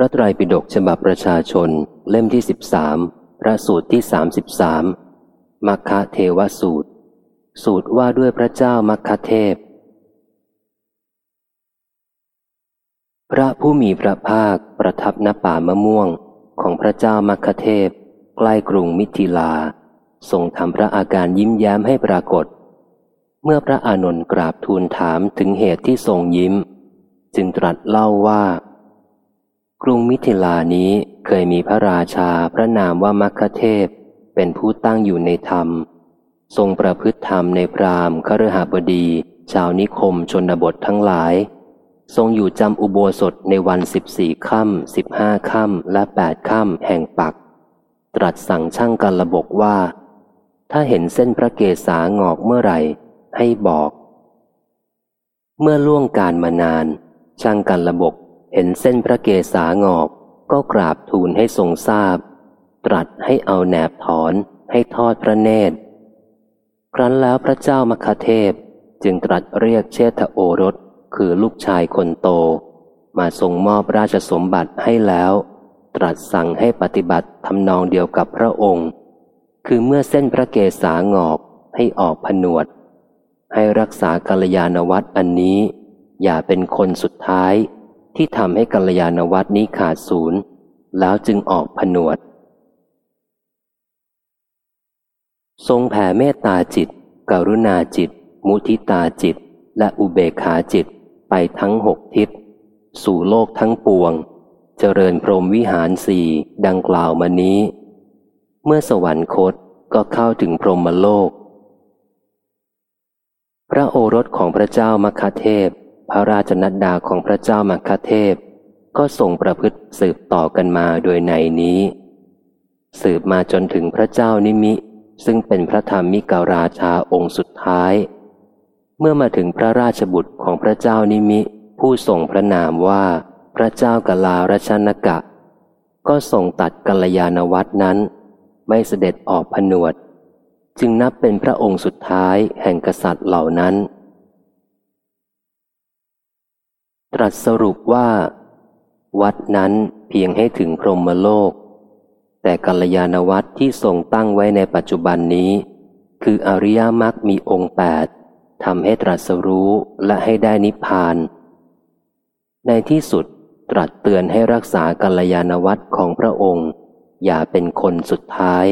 พระไตรปิฎกฉบับประชาชน เล่มที่สิบสามพระสูตรที่สามสิบสามมัคคะเทวสูตร สูตรว่าด้วยพระเจ้ามัคคเทพ พระผู้มีพระภาคประทับณป่ามะม่วงของพระเจ้ามัคคเทพ ใกล้กรุงมิถิลา ทรงทำพระอาการยิ้มแย้มให้ปรากฏ เมื่อพระอานนท์กราบทูลถามถึงเหตุที่ทรงยิ้ม จึงตรัสเล่าว่า กรุงมิถิลานี้เคยมีพระราชาพระนามว่ามัคคเทพ เป็นผู้ตั้งอยู่ในธรรม ทรงประพฤติธรรมในพรามคฤหบดี ชาวนิคมชนบททั้งหลาย ทรงอยู่จำอุโบสถในวันสิบสี่ค่ำสิบห้าค่ำและแปดค่ำแห่งปัก ตรัสสั่งช่างกันระบกว่า ถ้าเห็นเส้นพระเกศางอกเมื่อไหร่ ให้บอก เมื่อล่วงการมานาน ช่างกันระบก เห็นเส้นพระเกศางอกก็กราบทูลให้ทรงทราบ ตรัสให้เอาแหนบถอนให้ทอดพระเนตร ครั้นแล้วพระเจ้ามคเทพจึงตรัสเรียกเชษฐโอรสคือลูกชายคนโต มาทรงมอบราชสมบัติให้แล้ว ตรัสสั่งให้ปฏิบัติทำนองเดียวกับพระองค์ คือเมื่อเส้นพระเกศางอกให้ออกผนวด ให้รักษากัลยาณวัตรอันนี้ อย่าเป็นคนสุดท้าย ที่ทำให้กัลยาณวัตนี้ขาดศูนย์ แล้วจึงออกผนวด ทรงแผ่เมตตาจิต กรุณาจิต มุทิตาจิต และอุเบกขาจิตไปทั้งหกทิศ สู่โลกทั้งปวง เจริญพรหมวิหารสี่ดังกล่าวมานี้ เมื่อสวรรคตก็เข้าถึงพรหมโลก พระโอรสของพระเจ้ามัคคเทพ พระราชนัดดาของพระเจ้ามัคคเทพ ก็ทรงประพฤติสืบต่อกันมาโดยในนี้ สืบมาจนถึงพระเจ้านิมิ ซึ่งเป็นพระธรรมมิการาชาองค์สุดท้าย เมื่อมาถึงพระราชบุตรของพระเจ้านิมิ ผู้ทรงพระนามว่าพระเจ้ากลาราชนกะ ก็ทรงตัดกัลยาณวัตนั้น ไม่เสด็จออกผนวด จึงนับเป็นพระองค์สุดท้ายแห่งกษัตริย์เหล่านั้น ตรัสสรุปว่า วัดนั้นเพียงให้ถึงพรหมโลก แต่กัลยาณวัตรที่ทรงตั้งไว้ในปัจจุบันนี้ คืออริยมรรคมีองค์แปดทำให้ตรัสรู้และให้ได้นิพพาน ในที่สุดตรัสเตือนให้รักษากัลยาณวัตรของพระองค์ อย่าเป็นคนสุดท้าย